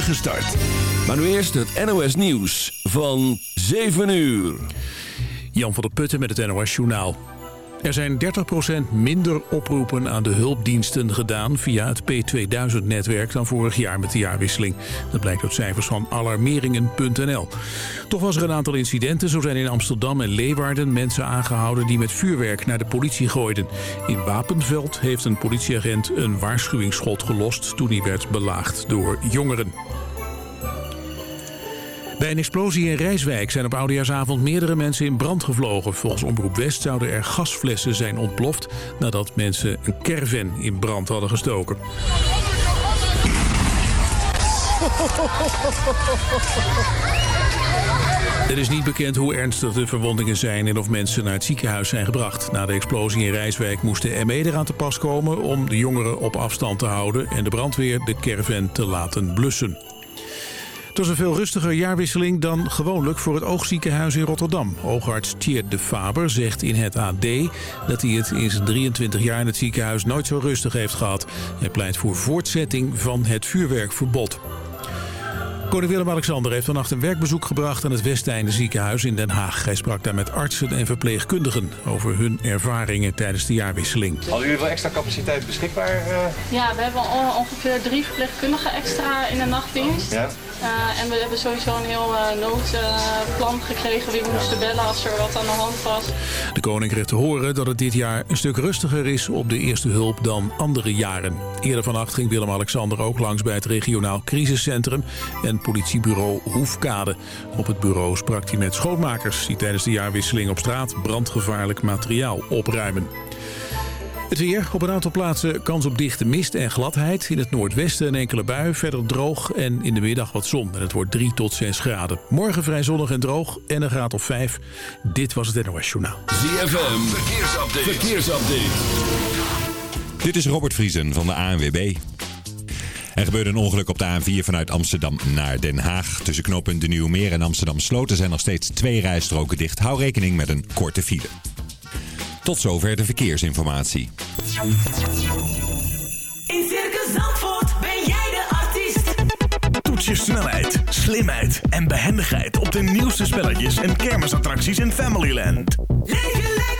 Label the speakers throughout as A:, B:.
A: spoedige start. Maar nu eerst het NOS Nieuws van 7 uur.
B: Jan van der Putten met het NOS Journaal. Er zijn 30% minder oproepen aan de hulpdiensten gedaan via het P2000-netwerk dan vorig jaar met de jaarwisseling. Dat blijkt uit cijfers van alarmeringen.nl. Toch was er een aantal incidenten. Zo zijn in Amsterdam en Leeuwarden mensen aangehouden die met vuurwerk naar de politie gooiden. In Wapenveld heeft een politieagent een waarschuwingsschot gelost toen hij werd belaagd door jongeren. Bij een explosie in Rijswijk zijn op oudejaarsavond meerdere mensen in brand gevlogen. Volgens Omroep West zouden er gasflessen zijn ontploft nadat mensen een caravan in brand hadden gestoken. Het is niet bekend hoe ernstig de verwondingen zijn en of mensen naar het ziekenhuis zijn gebracht. Na de explosie in Rijswijk moest de ME eraan te pas komen om de jongeren op afstand te houden en de brandweer de caravan te laten blussen. Het was een veel rustiger jaarwisseling dan gewoonlijk voor het oogziekenhuis in Rotterdam. Oogarts Tjeerd de Faber zegt in het AD dat hij het in zijn 23 jaar in het ziekenhuis nooit zo rustig heeft gehad. Hij pleit voor voortzetting van het vuurwerkverbod. Koning Willem-Alexander heeft vannacht een werkbezoek gebracht aan het Westeinde ziekenhuis in Den Haag. Hij sprak daar met artsen en verpleegkundigen over hun ervaringen tijdens de jaarwisseling.
C: Hadden jullie wel extra capaciteit beschikbaar? Uh...
D: Ja, we hebben ongeveer drie verpleegkundigen extra in de nachtdienst. Ja. Uh, en we hebben sowieso een heel uh, noodplan gekregen wie we moesten bellen als er wat aan de hand was.
B: De koning kreeg te horen dat het dit jaar een stuk rustiger is op de eerste hulp dan andere jaren. Eerder vannacht ging Willem-Alexander ook langs bij het regionaal crisiscentrum en politiebureau Hoefkade. Op het bureau sprak hij met schoonmakers die tijdens de jaarwisseling op straat brandgevaarlijk materiaal opruimen. Het weer. Op een aantal plaatsen kans op dichte mist en gladheid. In het noordwesten een enkele bui. Verder droog en in de middag wat zon. En het wordt 3 tot 6 graden. Morgen vrij zonnig en droog en een graad of 5. Dit was het NOS Journaal.
A: ZFM. Verkeersupdate. Verkeersupdate.
E: Dit is Robert Vriesen van de ANWB. Er gebeurde een ongeluk op de A4 vanuit Amsterdam naar Den Haag. Tussen knooppunt De Nieuwe Meer en Amsterdam Sloten zijn nog steeds twee rijstroken dicht. Hou rekening met een korte file. Tot zover de verkeersinformatie.
F: In Circus Zandvoort ben jij de artiest.
G: Toets je snelheid, slimheid en behendigheid op de nieuwste spelletjes en kermisattracties in Familyland.
F: Leef je lekker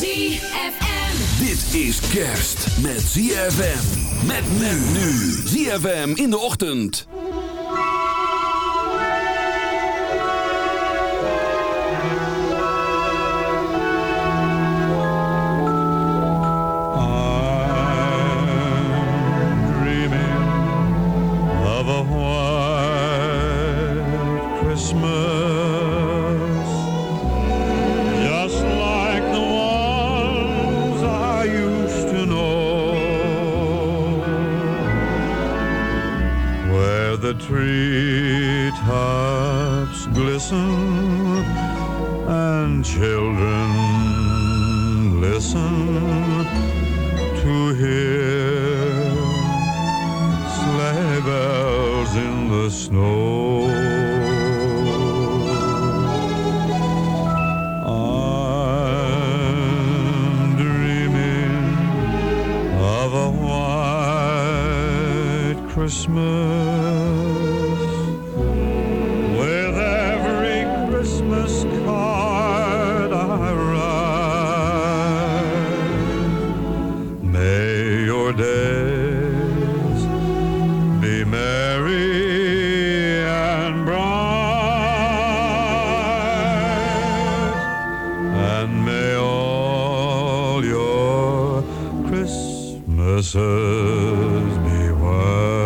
F: ZFM.
A: Dit is kerst met ZFM. Met nu. ZFM in de ochtend.
H: Mrs. Beware.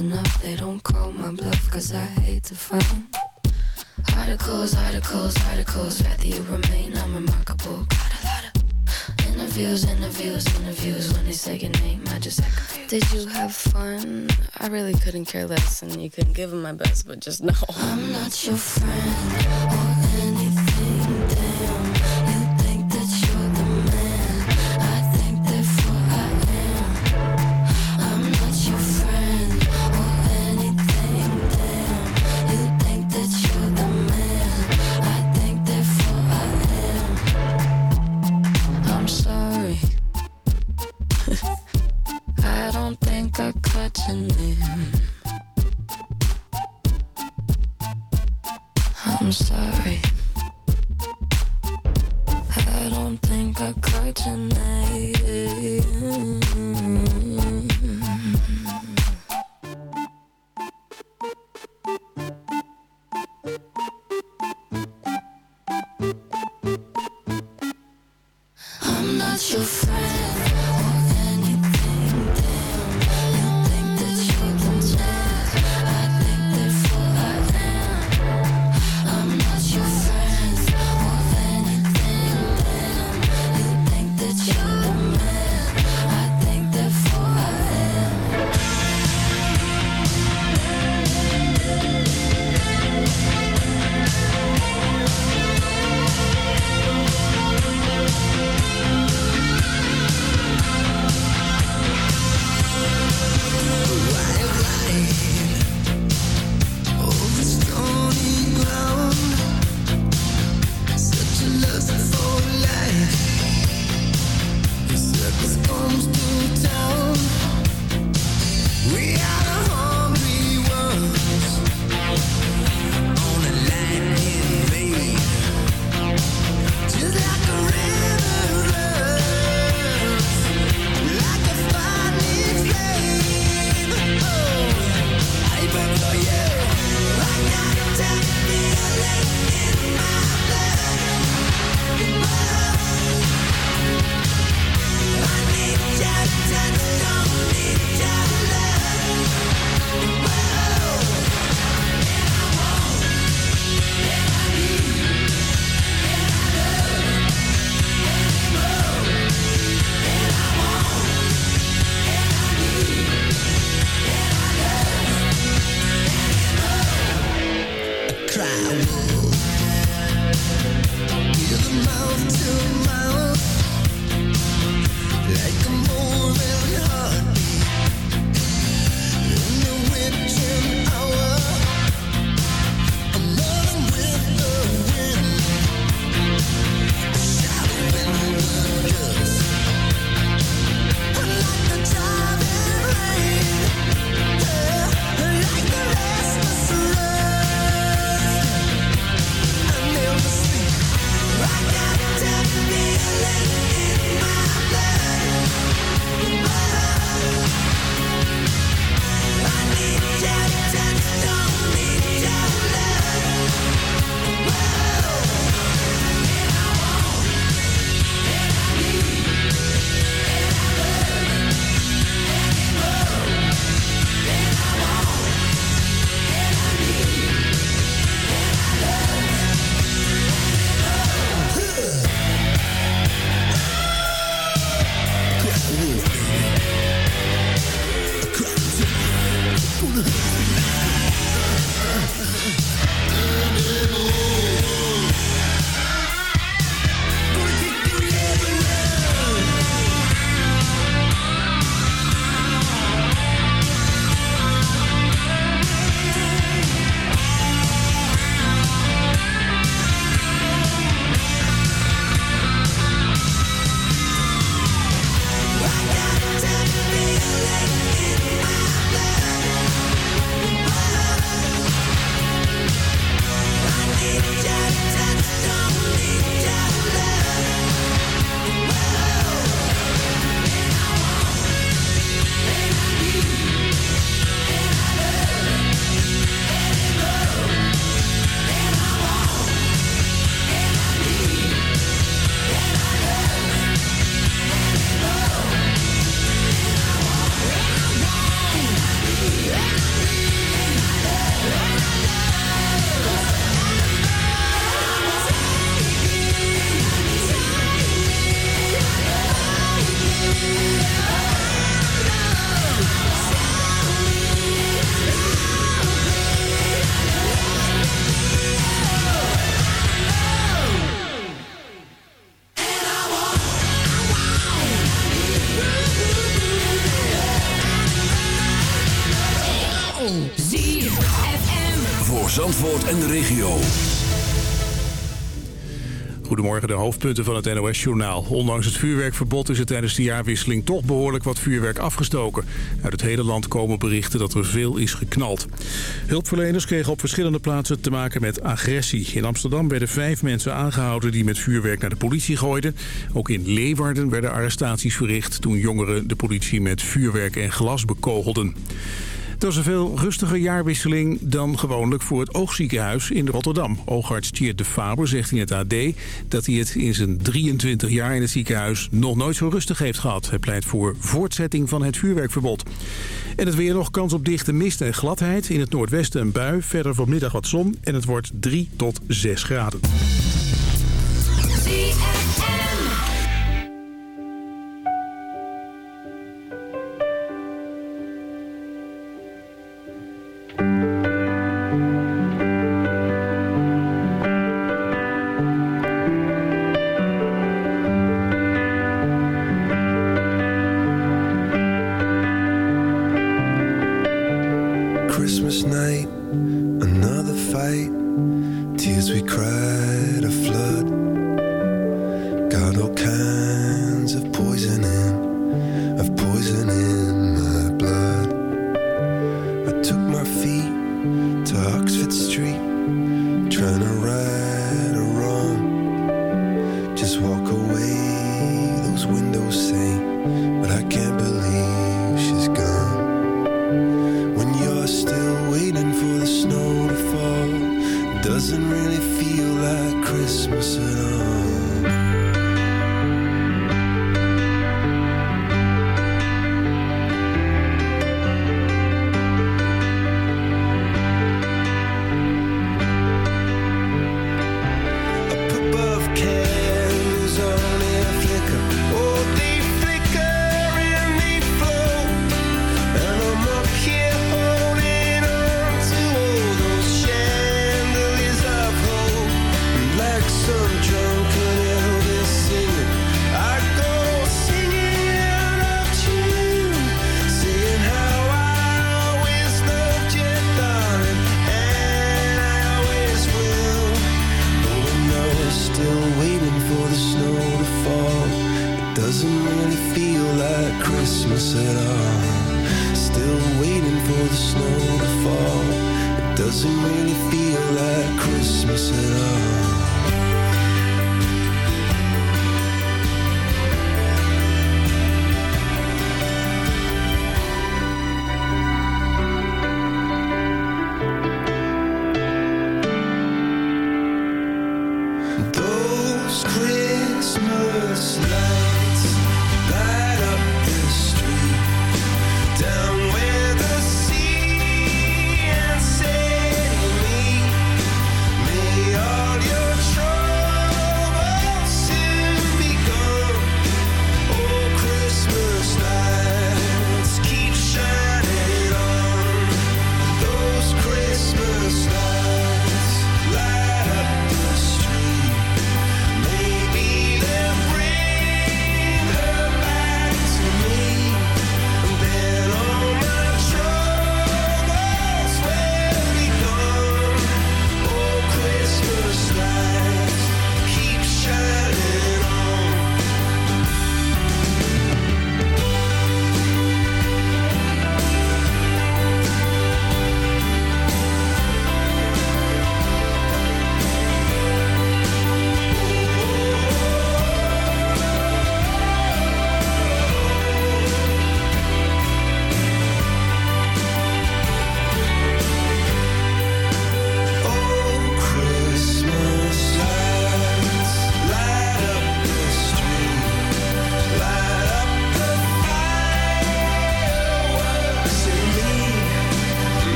I: enough, they don't call my bluff, cause I hate to frown. Articles, articles, articles, rather you remain unremarkable. Got a lot of interviews, interviews, interviews, when they say your name, I just act confused. Did you have fun? I really couldn't care less, and you couldn't give them my best, but just no. I'm not your friend. that you.
A: De
B: hoofdpunten van het NOS-journaal. Ondanks het vuurwerkverbod is er tijdens de jaarwisseling toch behoorlijk wat vuurwerk afgestoken. Uit het hele land komen berichten dat er veel is geknald. Hulpverleners kregen op verschillende plaatsen te maken met agressie. In Amsterdam werden vijf mensen aangehouden die met vuurwerk naar de politie gooiden. Ook in Leeuwarden werden arrestaties verricht toen jongeren de politie met vuurwerk en glas bekogelden. Het was een veel rustiger jaarwisseling dan gewoonlijk voor het oogziekenhuis in Rotterdam. Oogarts Tjeerd de Faber zegt in het AD dat hij het in zijn 23 jaar in het ziekenhuis nog nooit zo rustig heeft gehad. Hij pleit voor voortzetting van het vuurwerkverbod. En het weer nog kans op dichte mist en gladheid. In het noordwesten een bui, verder vanmiddag wat zon en het wordt 3 tot 6 graden.
J: To Oxford Street, trying to right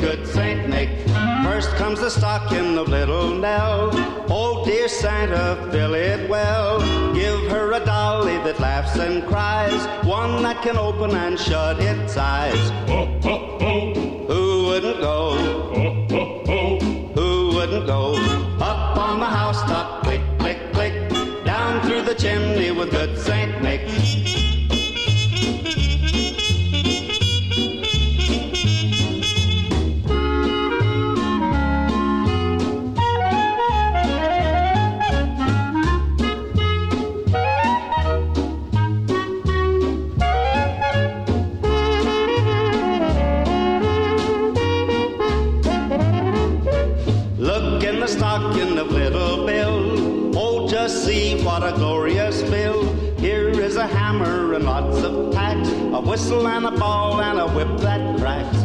K: good Saint Nick. First comes the stocking of little Nell. Oh dear Santa, fill it well. Give her a dolly that laughs and cries, one that can open and shut its eyes. Oh, oh, oh. Who wouldn't go? whistle and a ball and a whip that crack.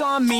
K: On
I: me,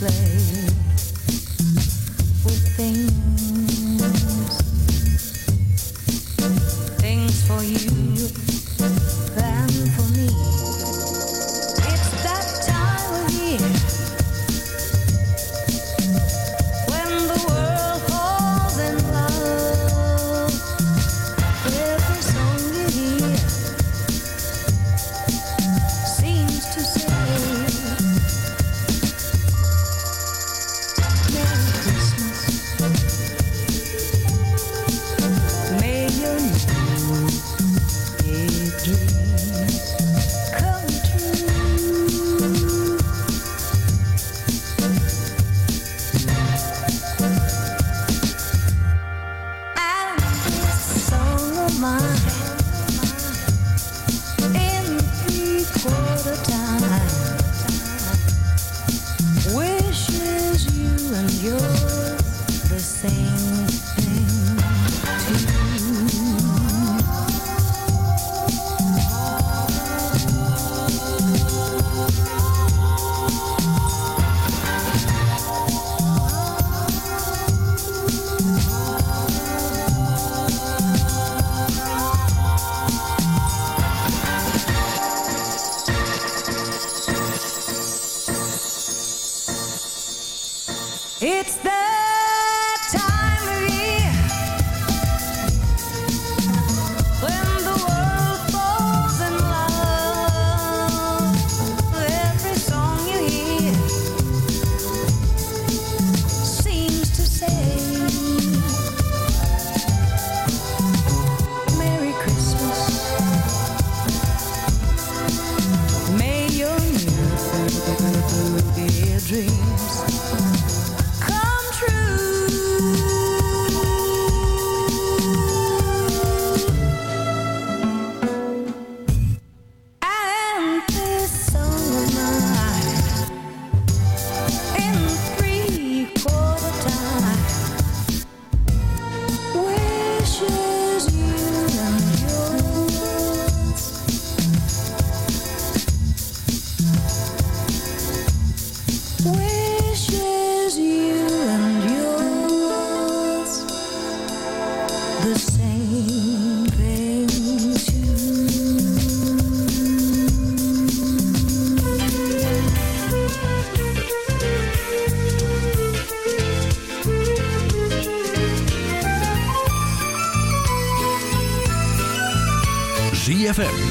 G: Play.